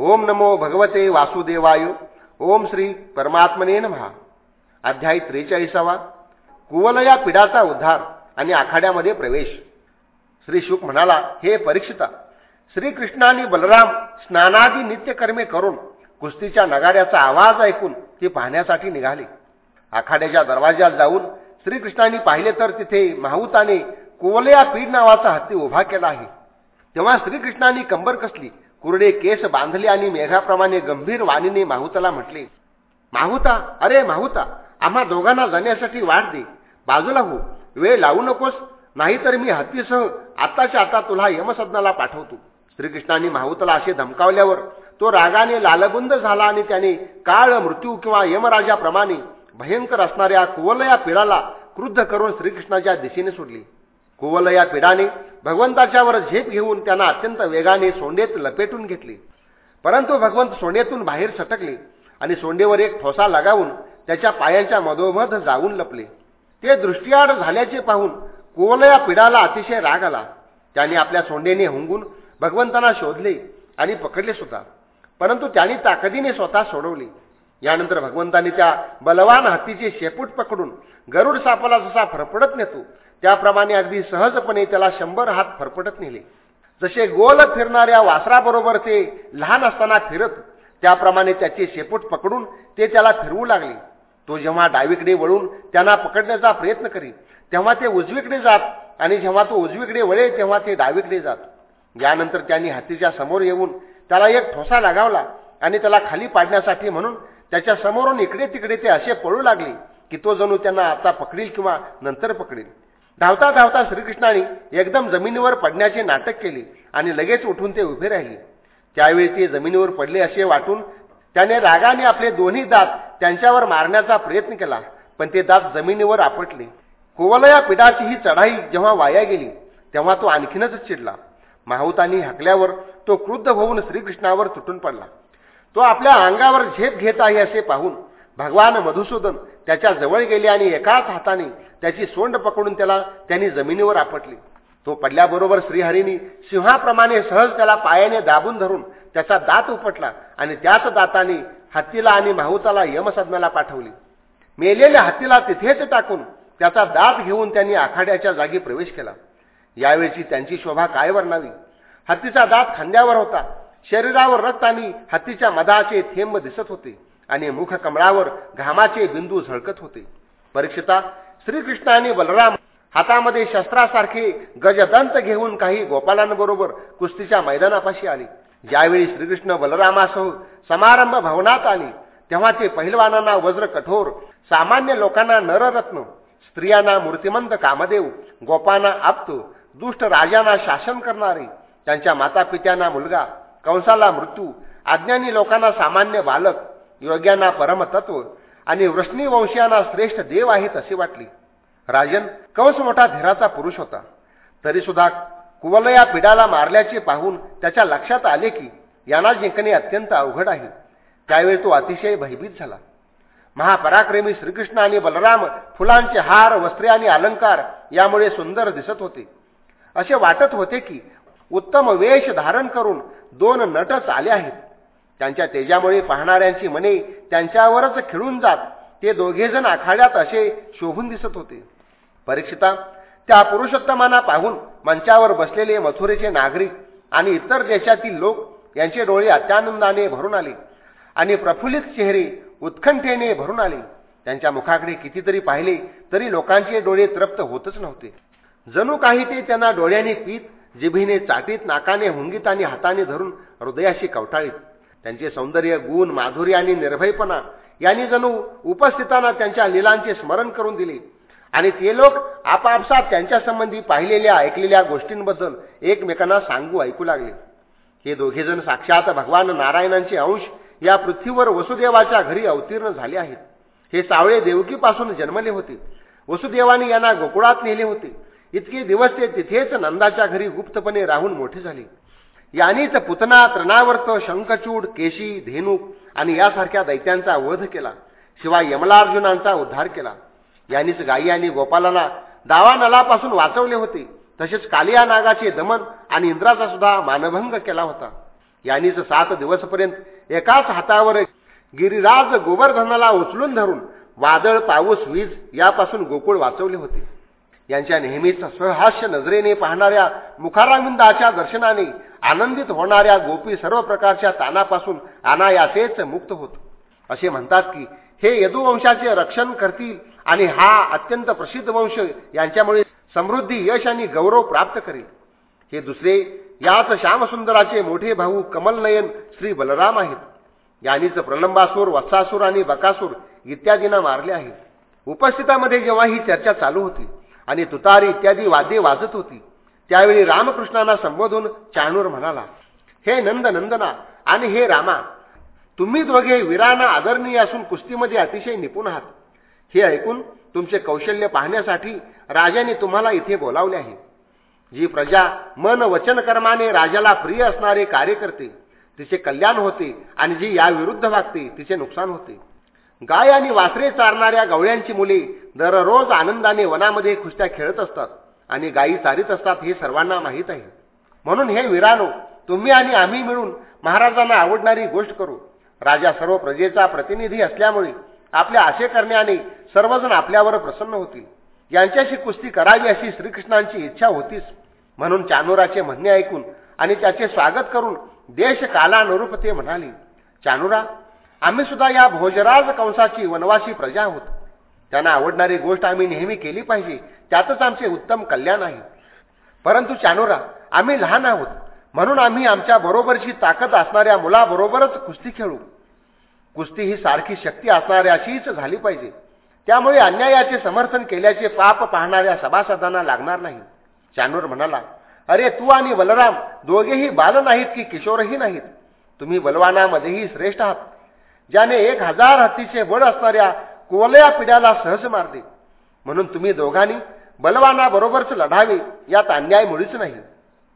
ओम नमो भगवते वासुदेवाय। ओम श्री परमात्मने महा अध्याय त्रेचाळीसावा. कुवलया पिढाचा उद्धार आणि आखाड्यामध्ये प्रवेश. श्री शुक म्हणाला हे परीक्षिता श्रीकृष्णाने बलराम स्नानादी नित्यकर्मे करून कुस्तीच्या नगाऱ्याचा आवाज ऐकून ती पाहण्यासाठी निघाले. आखाड्याच्या दरवाज्यात जाऊन श्रीकृष्णांनी पाहिले तर तिथे माहुताने कुवलया पीड नावाचा हत्ती उभा केला आहे. तेव्हा श्रीकृष्णांनी कंबर कसली कुरडे केस बांधले आणि मेघाप्रमाणे गंभीर वाणीने माहुताला म्हटले माहुता अरे माहुता आम्हा दोघांना जाण्यासाठी वाट दे. बाजूला हो वेळ लावू नकोस नाहीतर मी हत्तीसह आताच्या आता तुला यमसदनाला पाठवतो. श्रीकृष्णांनी माहुताला असे धमकावल्यावर तो रागाने लालबुंद झाला आणि त्याने काळ मृत्यू किंवा यमराजाप्रमाणे भयंकर असणाऱ्या कुवलया पिराला क्रुद्ध करून श्रीकृष्णाच्या दिशेने सोडली. कुवलया पिढाने भगवंताच्यावर झेप घेऊन त्यांना अत्यंत वेगाने सोंडेत लपेटून घेतले. परंतु भगवंत सोंडेतून बाहेर सटकले आणि सोंडेवर एक ठोसा लगावून त्याच्या पायांच्या मधोमध जाऊन लपले. ते दृष्टीआड झाल्याचे पाहून कुवलया पिढाला अतिशय राग आला. त्याने आपल्या सोंडेने हुंगून भगवंतांना शोधले आणि पकडले सुद्धा. परंतु त्यांनी ताकदीने स्वतः सोडवले. यानंतर भगवंतांनी त्या बलवान हत्तीचे शेपूट पकडून गरुड सापाला जसा फरफडत नेतो त्याप्रमाणे अगदी सहजपणे त्याला शंभर हात फरफडत नेले. जसे गोल फिरणाऱ्या वासराबरोबर ते लहान असताना फिरत त्याप्रमाणे त्याचे शेपूट पकडून ते त्याला फिरवू लागले. तो जेव्हा डावीकडे वळून त्यांना पकडण्याचा प्रयत्न करी तेव्हा ते उजवीकडे जात आणि जेव्हा तो उजवीकडे वळे तेव्हा ते डावीकडे जात. यानंतर त्यांनी हत्तीच्या समोर येऊन त्याला एक ठोसा लागावला आणि त्याला खाली पाडण्यासाठी म्हणून त्याच्या समोरून इकडे तिकडे ते असे पळू लागले की तो जणू त्यांना आता पकडील किंवा नंतर पकडील. धावता धावता श्रीकृष्णाने एकदम जमिनीवर पडण्याचे नाटक केले आणि लगेच उठून ते उभे राहिले. त्यावेळी ते जमिनीवर पडले असे वाटून त्याने रागाने आपले दोन्ही दात त्यांच्यावर मारण्याचा प्रयत्न केला पण ते दात जमिनीवर आपटले. कोवलया पिढाची ही चढाई जेव्हा वाया गेली तेव्हा तो आणखीनच चिडला. माहुतांनी हकल्यावर तो क्रुद्ध होऊन श्रीकृष्णावर तुटून पडला. तो आपल्या अंगावर झेप घेत आहे असे पाहून भगवान मधुसूदन त्याच्याजवळ गेले आणि एकाच हाताने त्याची सोंड पकडून त्याला त्यांनी जमिनीवर आपटली. तो पडल्याबरोबर श्रीहरिनी सिंहाप्रमाणे सहज त्याला पायाने दाबून धरून त्याचा दात उपटला आणि त्याच दाताने हत्तीला आणि माहुताला यमसदनाला पाठवली. मेलेल्या हत्तीला तिथेच टाकून त्याचा दात घेऊन त्यांनी आखाड्याच्या जागी प्रवेश केला. यावेळची त्यांची शोभा काय वर्णावी? हत्तीचा दात खांद्यावर होता. शरीरावर रक्त आणि हत्तीच्या मधाचे थेंब दिसत होते आणि मुखकमळावर घामाचे बिंदू झळकत होते. परीक्षिता श्रीकृष्ण आणि बलराम हातामध्ये शस्त्रासारखे गजदंत घेऊन काही गोपालांबरोबर कुस्तीच्या मैदानापाशी आले. ज्यावेळी श्रीकृष्ण बलरामासह समारंभ भवनात आले तेव्हा ते पहिलवानांना वज्र कठोर सामान्य लोकांना नररत्न स्त्रियांना मूर्तिमंत कामदेव गोपांना आप्त दुष्ट राजांना शासन करणारे त्यांच्या मातापित्यांना मुलगा कंसाला मृत्यू. अज्ञानी लोकांना सामान्य बालक योग्यांना परमतत्व आणि वृष्णीवंशीयांना श्रेष्ठ देव आहेत असे वाटले. राजन कंस मोठा धीराचा पुरुष होता. तरी सुद्धा कुवलया पिढाला मारल्याचे पाहून त्याच्या लक्षात आले की यांना जिंकणे अत्यंत अवघड आहे. त्यावेळी तो अतिशय भयभीत झाला. महापराक्रमी श्रीकृष्ण आणि बलराम फुलांचे हार वस्त्रे आणि अलंकार यामुळे सुंदर दिसत होते. असे वाटत होते की उत्तम वेश धारण करून दोन नटच आले आहेत. त्यांच्या तेजामुळे पाहणाऱ्यांची मने त्यांच्यावरच खिळून जात ते दोघेजण आखाड्यात असे शोभून दिसत होते. परीक्षिता त्या पुरुषोत्तमांना पाहून मंचावर बसलेले मथुरेचे नागरिक आणि इतर देशातील लोक यांचे डोळे अत्यानंदाने भरून आले आणि प्रफुल्लित चेहरे उत्कंठेने भरून आले. त्यांच्या मुखाकडे कितीतरी पाहिले तरी लोकांचे डोळे तृप्त होतच नव्हते. जणू काही ते त्यांना डोळ्याने पीत जिभीने चाटीत नाकाने हुंगीत आणि हाताने धरून हृदयाशी कवटाळीत. त्यांचे सौंदर्य गुण माधुर्य आणि निर्भयपणा यांनी जणू उपस्थितांना त्यांच्या लिलांचे स्मरण करून दिले. आणि ते लोक आपापसात त्यांच्या संबंधी पाहिलेल्या ऐकलेल्या गोष्टींबद्दल एकमेकांना सांगू ऐकू लागले. हे दोघेजण साक्षात भगवान नारायणांचे अंश या पृथ्वीवर वसुदेवाच्या घरी अवतीर्ण झाले आहेत. हे सावळे देवकीपासून जन्मले होते. वसुदेवाने यांना गोकुळात नेले होते. इतके दिवस ते तिथेच नंदाच्या घरी गुप्तपणे राहून मोठे झाले. यानीच पुतना त्रणावर्त शंखचूड केशी धेनुक आणि यासारख्या दैत्यांचा वध केला. शिवाय यमलार्जुनांचा उद्धार केला. यानीच गायी आणि गोपालांना दावा नलापासून वाचवले होते. तसेच कालिया नागाचे दमन आणि इंद्राचा सुद्धा मानभंग केला होता. यानीच सात दिवसपर्यंत एकाच हातावर गिरिराज गोवर्धनाला उचलून धरून वादळ पाऊस वीज यापासून गोकुळ वाचवले होते. यांच्या नेहमीच सहहास्य नजरेने पाहणाऱ्या मुखाराविंदाच्या दर्शनाने आनंदित होणाऱ्या गोपी सर्व प्रकारच्या तानापासून अनायासेच मुक्त होत. असे म्हणतात की हे यदुवंशाचे रक्षण करतील आणि हा अत्यंत प्रसिद्ध वंश यांच्यामुळे समृद्धी यश आणि गौरव प्राप्त करेल. हे दुसरे याच श्यामसुंदराचे मोठे भाऊ कमलनयन श्री बलराम आहेत. यांनीच प्रलंबासूर वत्सासूर आणि बकासूर इत्यादींना मारले आहे. उपस्थितामध्ये जेव्हा ही चर्चा चालू होती आणि तुतारी इत्यादी वाद्ये वाजत होती. त्यावेळी रामकृष्णांना संबोधून चाणूर म्हणाला हे नंद नंदना आणि हे रामा तुम्ही दोघे वीरांना आदरणीय असून कुस्तीमध्ये अतिशय निपुण आहात. हे ऐकून तुमचे कौशल्य पाहण्यासाठी राजाने तुम्हाला इथे बोलावले आहे. जी प्रजा मन वचन कर्माने राजाला प्रिय असणारे कार्य करते तिचे कल्याण होते आणि जी याविरुद्ध वागते तिचे नुकसान होते. गाय आणि वासरे चारणाऱ्या गवळ्यांची मुले दररोज आनंदाने वनामध्ये कुस्त्या खेळत असतात आणि गायी चारित असतात हे सर्वांना माहीत आहे. म्हणून हे विरानो तुम्ही आणि आम्ही मिळून महाराजांना आवडणारी गोष्ट करू. राजा सर्व प्रजेचा प्रतिनिधी असल्यामुळे आपल्या आशे करण्याने सर्वजण आपल्यावर प्रसन्न होतील. यांच्याशी कुस्ती करावी अशी श्रीकृष्णांची इच्छा होतीच. म्हणून चानोराचे म्हणणे ऐकून आणि त्याचे स्वागत करून देश कालानुरूप ते म्हणाले चानुरा आम्ही सुद्धा या भोजराज कंसाची वनवासी प्रजा आहोत. त्यांना आवडणारी गोष्ट आम्ही नेहमी केली पाहिजे. त्यातच आमचे उत्तम कल्याण आहे. परंतु चानोरा आम्ही लहान आहोत. म्हणून आम्ही आमच्या बरोबरची ताकद असणाऱ्या मुलाबरोबरच कुस्ती खेळू. कुस्ती ही सारखी शक्ती असणाऱ्याचीच झाली पाहिजे. त्यामुळे अन्यायाचे समर्थन केल्याचे पाप पाहणाऱ्या सभासदांना लागणार नाही. चानूर म्हणाला अरे तू आणि बलराम दोघेही बाल नाहीत की किशोरही नाहीत. तुम्ही बलवानामध्येही श्रेष्ठ आहात. ज्याने एक हजार हत्तीचे बळ असणाऱ्या कोल्या पिढ्याला सहज मारले. म्हणून तुम्ही दोघांनी बलवानाबरोबरच लढावे यात अन्याय मुळीच नाही.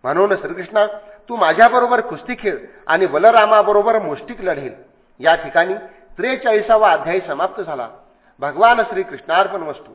म्हणून श्रीकृष्णा तू माझ्याबरोबर कुस्ती खेळ आणि बलरामाबरोबर मुष्टिक लढेल. या ठिकाणी त्रेचाळीसावा अध्यायी समाप्त झाला. भगवान श्रीकृष्णार्पण वस्तू.